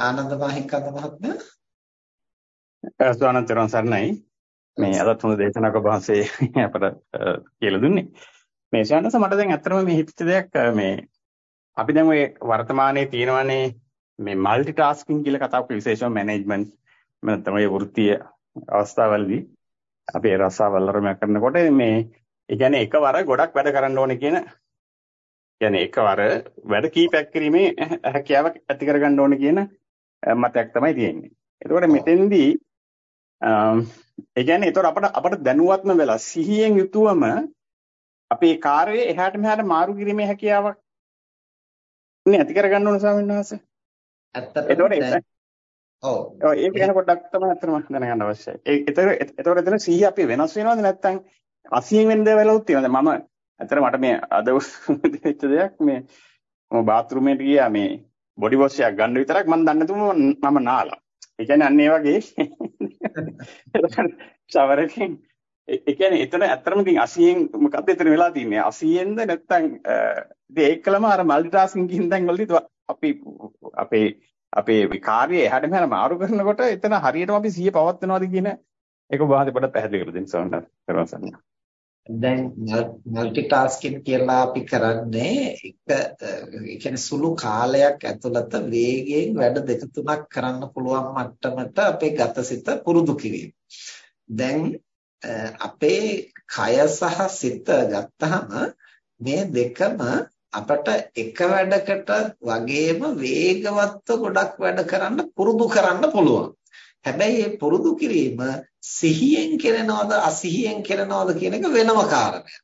ආනන්ද මහින්කන්ද මහත්මයා ස්වාමීන් වහන්සේ සරණයි. මේ අදත් හොඳ දේශනාවක් ඔබ වහන්සේ අපට කියලා දුන්නේ. මේ ශානස මට දැන් ඇත්තටම මේ හිතච්ච දෙයක් මේ අපි දැන් ඔය වර්තමානයේ තියෙනවානේ මේ মালටි ටාස්කින් කියලා කතාවක් විශේෂම මැනේජ්මන්ට් මම තමයි වෘත්තීය අවස්ථාවවලදී අපි රසාවල්තරම කරනකොට මේ ඒ කියන්නේ එකවර ගොඩක් වැඩ කරන්න ඕනේ කියන කියන්නේ එකවර වැඩ කීපයක් කිරීමේ හැකියාවක් ඇති කරගන්න ඕනේ කියන මතයක් තමයි තියෙන්නේ. එතකොට මෙතෙන්දී ඒ කියන්නේ ඒතර අපට අපට දැනුවත්ම වෙලා සිහියෙන් යුතුවම අපේ කාර්යය එහාට මෙහාට මාරු කිරීමේ හැකියාවක් නේ ඇති කරගන්න ඕන ස්වාමීන් වහන්සේ. ඇත්තටම ඔව්. ඒක ගැන පොඩ්ඩක් තමයි අත්‍තරම දැනගන්න අවශ්‍යයි. ඒ ඒතර ඒතර එතන සිහිය අපි වෙනස් වෙනවද නැත්නම් 80 වෙන දේවලුත් තියෙනවද? මම ඇත්තට මට මේ අද වෙච්ච දෙයක් මේ මම බාත් รู මේට ගියා මේ බොඩි වොෂ් එකක් ගන්න විතරක් මම දන්නේ නැතුම මම නාලා. ඒ කියන්නේ අන්න ඒ වගේ. shower එකෙන් ඒ කියන්නේ එතන ඇත්තටම ඉතින් 80න් මොකද්ද එතන වෙලා තින්නේ 80න්ද නැත්නම් ඉතින් ඒකලම අර মালටි ටාස්කින් කියන දැන් වලදී අපි අපේ අපේ කාර්යය එහාට මෙහාට මාරු කරනකොට එතන හරියටම අපි 100 පවත් වෙනවාද කියන එක ඔබ වහන්සේ පොඩ්ඩක් පැහැදිලි කරලා දෙන්න සවන් කරනවා සන්නා දැන් মালටි ටාස්කින් කියලා අපි කරන්නේ එක ඒ කියන්නේ සුළු කාලයක් ඇතුළත වේගයෙන් වැඩ දෙක තුනක් කරන්න පුළුවන් මට්ටමට අපේ ගතසිත පුරුදු කිරීම. දැන් අපේ කය සහ සිත ගත්තහම මේ දෙකම අපට එක වැඩකට වගේම වේගවත්ව ගොඩක් වැඩ කරන්න පුරුදු කරන්න පුළුවන්. හැබැයි මේ පුරුදු කිරීම සිහියෙන් කරනවද අසිහියෙන් කරනවද කියන එක වෙනම කාරණයක්.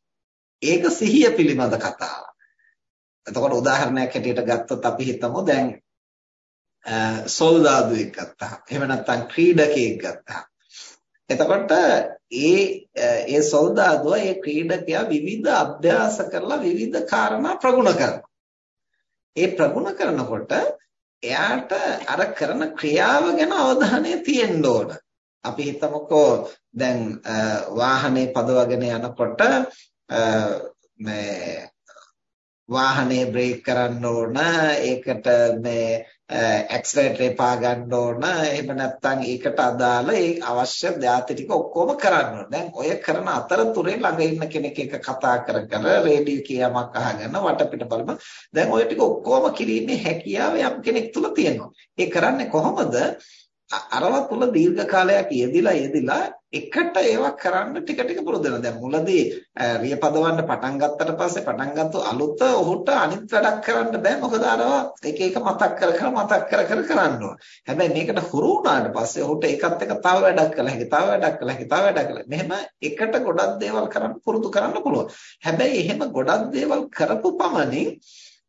ඒක සිහිය පිළිබඳ කතාවක්. එතකොට උදාහරණයක් හැටියට ගත්තොත් අපි හිතමු දැන් සොල්දාදුවෙක් ගත්තා. එහෙම නැත්නම් ක්‍රීඩකයෙක් ගත්තා. එතකොට ඒ ඒ සොල්දාදුව ඒ ක්‍රීඩකයා විවිධ අභ්‍යාස කරලා විවිධ කාරණා ප්‍රගුණ කරනවා. ඒ ප්‍රගුණ කරනකොට එයාට අර කරන ක්‍රියාව ගැන අවධානය තියෙන්න ඕන. අපි හිතමුකෝ දැන් වාහනේ පදවගෙන යනකොට මේ වාහනේ බ්‍රේක් කරන්න ඕන ඒකට මේ ඇක්සලරේටරේ පා ගන්න ඕන එහෙම නැත්නම් ඒකට අදාළ ඒ අවශ්‍ය දාති ටික ඔක්කොම කරන්න ඕන. දැන් ඔය කරන අතරතුරේ ළඟ ඉන්න කෙනෙක් එක්ක කතා කර කර රේඩියෝ කියමක් අහගෙන වටපිට බලම දැන් ඔය ටික ඔක්කොම කිරීමේ හැකියාව යම් කෙනෙක් තුල තියෙනවා. ඒ කරන්නේ කොහොමද? අරව තුල දීර්ඝ කාලයක් යෙදිලා යෙදිලා එකට ඒවා කරන්න ටික ටික පුරුදු වෙනවා. දැන් මුලදී රිය පදවන්න පටන් ගත්තට පස්සේ පටන් ගත්ත අලුත ඔහුට අනිත් වැඩක් කරන්න බෑ. මොකද අරවා එක එක මතක් කර කර මතක් කර කර කරන්න ඕන. හැබැයි මේකට හුරු වුණාට පස්සේ ඔහුට ඒකත් එක්ක තව වැඩක් කළා හැකි, තව වැඩක් කළා හැකි, තව වැඩක් කළා. මෙහෙම එකට ගොඩක් දේවල් කරන්න පුරුදු කරන්න පුළුවන්. හැබැයි එහෙම ගොඩක් දේවල් කරපු පමණින්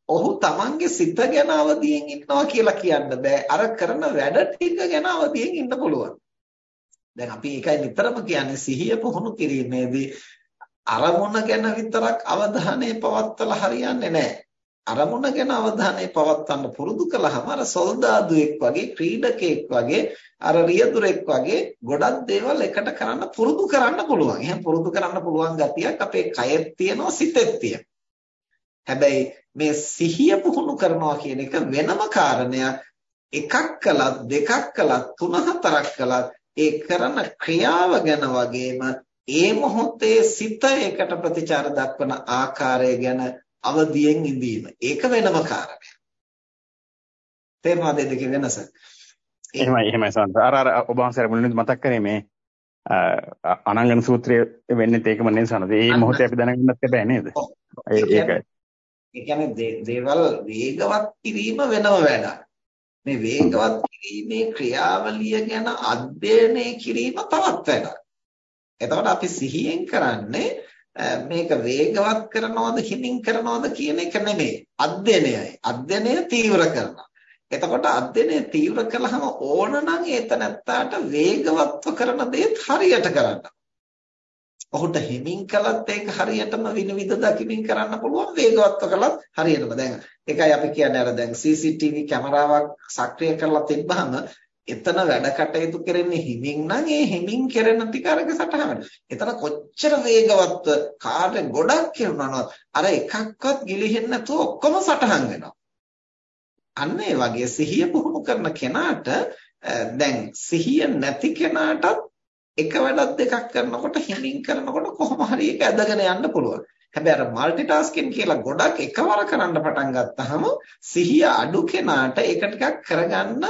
ඔහු තමන්ගේ සිත ගැන අවදියෙන් ඉන්නවා කියලා කියන්න බෑ. අර කරන වැඩ ටික ගැන අවදියෙන් ඉන්න පුළුවන්. දැන් අපි ඒකයි නිතරම කියන්නේ සිහිය පුහුණු කිරීමේදී අරමුණ ගැන විතරක් අවධානය පවත්වලා හරියන්නේ නැහැ. අරමුණ ගැන අවධානය පවත්වන්න පුරුදු කළාම අර සොල්දාදුවෙක් වගේ ක්‍රීඩකයෙක් වගේ අර රියදුරෙක් වගේ ගොඩක් දේවල් එකට කරන්න පුරුදු කරන්න පුළුවන්. එහෙනම් පුරුදු කරන්න පුළුවන් ගතියක් අපේ කයෙත් තියෙනවා සිතෙත් තියෙනවා. හැබැයි මේ සිහිය පුහුණු කරනවා කියන එක වෙනම කාරණයක්. එකක් කළත් දෙකක් කළත් තුන හතරක් කළත් ඒ කරන ක්‍රියාව ගැන වගේම ඒ මොහොතේ සිත ඒකට ප්‍රතිචාර දක්වන ආකාරය ගැන අවදියෙන් ඉඳීම. ඒක වෙනම කාරණයක්. තේරුණාද දෙකේ වෙනස? එහෙමයි එහෙමයි සන්ත. අර අර ඔබ වහන්සේ මුලින්ම මතක් කරේ මේ අනංගන සූත්‍රය වෙන්නේ ඒකම නේද සනද? ඒ මොහොතේ අපි දැනගන්නත් බෑ නේද? ඒකයි. ඒ කියන්නේ දේවල් වේගවත් කිරීම වෙනම වැඩක්. මේ වේගවත් කිරීමේ ක්‍රියාවලිය ගැන අධ්‍යයනය කිරීම තවත් වැඩක්. එතකොට අපි සිහියෙන් කරන්නේ මේක වේගවත් කරනවද හිමින් කරනවද කියන එක නෙමෙයි. අධ්‍යයනයයි. අධ්‍යයනය තීව්‍ර කරනවා. එතකොට අධ්‍යයනය තීව්‍ර කළාම ඕනනම් ඒතනත්තාට වේගවත්ව කරන දේත් හරියට කරන්න. ඔහුට හිමින් කළත් ඒක හරියටම විනිවිද දකිමින් කරන්න පුළුවන් වේගවත්ව කළත් හරියටම දැන් ඒකයි අපි කියන්නේ අර දැන් CCTV කැමරාවක් සක්‍රිය කරලා තිබ්බහම එතන වැඩ කටයුතු කරන්නේ හිමින් නම් ඒ හිමින් කරන ටික අරක සටහන. එතන කොච්චර වේගවත්ව කාර්ය ගොඩක් කරනවද අර එකක්වත් ගිලිහෙන්නේ නැතුව ඔක්කොම සටහන් වෙනවා. අන්න ඒ වගේ සිහිය පුහුණු කරන කෙනාට දැන් සිහිය නැති කෙනාටත් එක වැඩක් දෙකක් කරනකොට හිමින් කරනකොට කොහොම හරි ඒක ඇදගෙන යන්න පුළුවන්. හැබැයි අර মালටි ටාස්කින් කියලා ගොඩක් එකවර කරන්න පටන් ගත්තාම සිහිය අඩු කෙනාට ඒක ටිකක් කරගන්න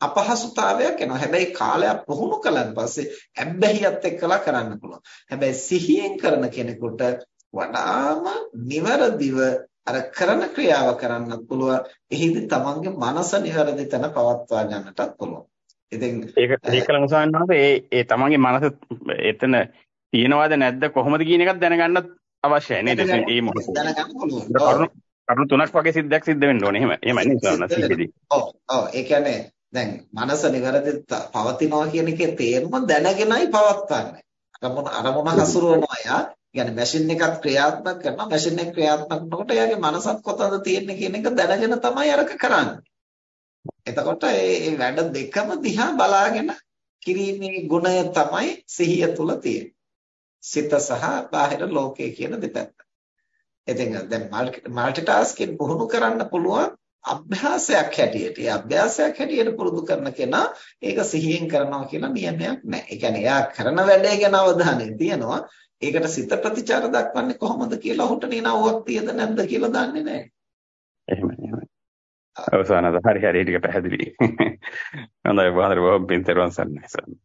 අපහසුතාවයක් එනවා. හැබැයි කාලයක් පුහුණු කළාන් පස්සේ ඇබ්බැහියත් එක්කලා කරන්න පුළුවන්. හැබැයි සිහියෙන් කරන කෙනෙකුට වඩාම නිවැරදිව අර කරන ක්‍රියාව කරන්නත් පුළුවන්. එහිදී තමන්ගේ මනස නිවැරදි තැන පවත්වා ගන්නටත් පුළුවන්. ඉතින් ඒක ඒකලම සාන්නහස ඒ ඒ තමන්ගේ මනස එතන තියෙනවද නැද්ද කොහොමද කියන එකත් දැනගන්නත් අවශ්‍යයි නේද? ඒ මොකද දැනගන්න පුළුවන්. කරුණු තුනක් වගේ සිද්ධයක් සිද්ධ වෙන්න ඕනේ. එහෙම එහෙමයි නේද සාන්නහස? ඔව් ඔව් ඒ කියන්නේ දැන් මනස නිවැරදි පවතිනවා කියන එකේ තේරුම දැනගෙනයි පවත්වන්නේ. අරමුණ අරමුණ හසුරුවනවා යා يعني මැෂින් එකක් ක්‍රියාත්මක කරනවා මැෂින් එක ක්‍රියාත්මක කරනකොට එයාගේ මනසත් කොතනද තියෙන්නේ කියන එක දැනගෙන තමයි අරක කරන්නේ. එතකොට මේ වැඩ දෙකම දිහා බලාගෙන කිරීමේ ගුණය තමයි සිහිය තුල තියෙන්නේ. සිත සහ බාහිර ලෝකය කියන දෙපැත්ත. ඉතින් දැන් মালටි ටාස්කින් පුහුණු කරන්න පුළුවන් අභ්‍යාසයක් හැටියට. ඒ අභ්‍යාසයක් හැටියට පුරුදු කරන කෙනා ඒක සිහියෙන් කරනවා කියලා නියමයක් නැහැ. ඒ කියන්නේ එයා කරන වැඩේ ගැන අවධානය තියනවා. ඒකට සිත ප්‍රතිචාර දක්වන්නේ කොහොමද කියලා ඔහුට නිනව්වක් තියද නැද්ද කියලා දන්නේ නැහැ. එහෙමයි එහෙමයි. අවසානද හරි හරි ටික පැහැදිලි. හොඳයි බාහිර බොහොම පින්තරුවන් සන්නයි සන්න.